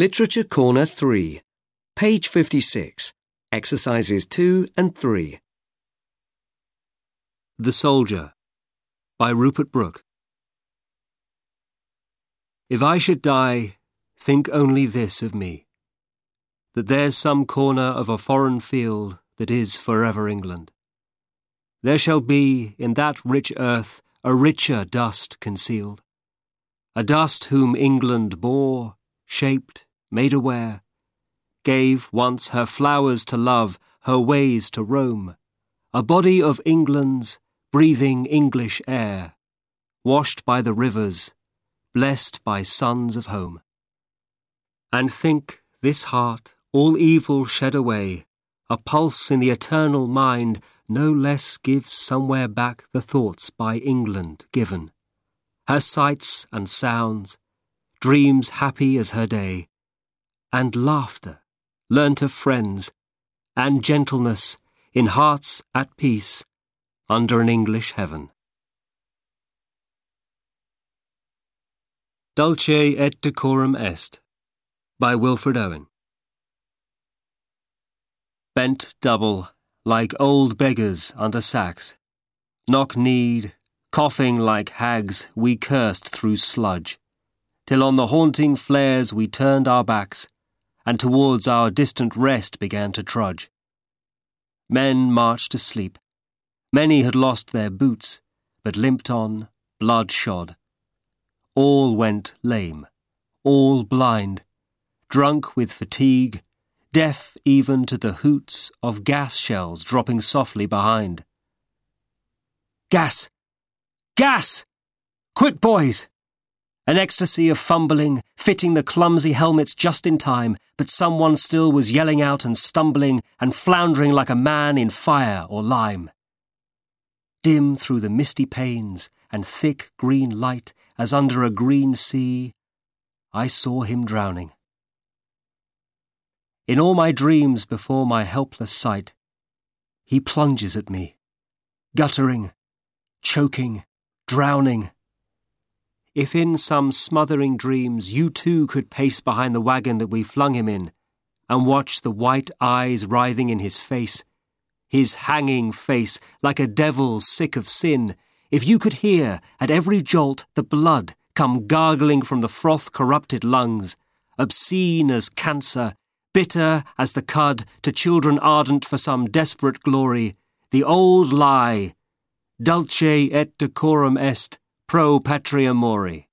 Literature Corner 3, page 56, exercises 2 and 3. The Soldier by Rupert Brooke. If I should die, think only this of me that there's some corner of a foreign field that is forever England. There shall be in that rich earth a richer dust concealed, a dust whom England bore, shaped, made aware, gave once her flowers to love, her ways to roam, a body of England's breathing English air, washed by the rivers, blessed by sons of home. And think this heart, all evil shed away, a pulse in the eternal mind, no less gives somewhere back the thoughts by England given. Her sights and sounds, dreams happy as her day, and laughter learnt of friends, and gentleness in hearts at peace under an English heaven. Dulce et Decorum Est by Wilfred Owen. Bent double, like old beggars under sacks, knock kneed, coughing like hags, we cursed through sludge, till on the haunting flares we turned our backs, and towards our distant rest began to trudge. Men marched asleep, Many had lost their boots, but limped on, blood-shod. All went lame, all blind, drunk with fatigue, deaf even to the hoots of gas shells dropping softly behind. Gas! Gas! Quick, boys! An ecstasy of fumbling, fitting the clumsy helmets just in time, but someone still was yelling out and stumbling and floundering like a man in fire or lime dim through the misty panes and thick green light as under a green sea, I saw him drowning. In all my dreams before my helpless sight, he plunges at me, guttering, choking, drowning. If in some smothering dreams you too could pace behind the wagon that we flung him in, and watch the white eyes writhing in his face, his hanging face like a devil sick of sin, if you could hear at every jolt the blood come gargling from the froth corrupted lungs, obscene as cancer, bitter as the cud to children ardent for some desperate glory, the old lie, dulce et decorum est pro patria mori.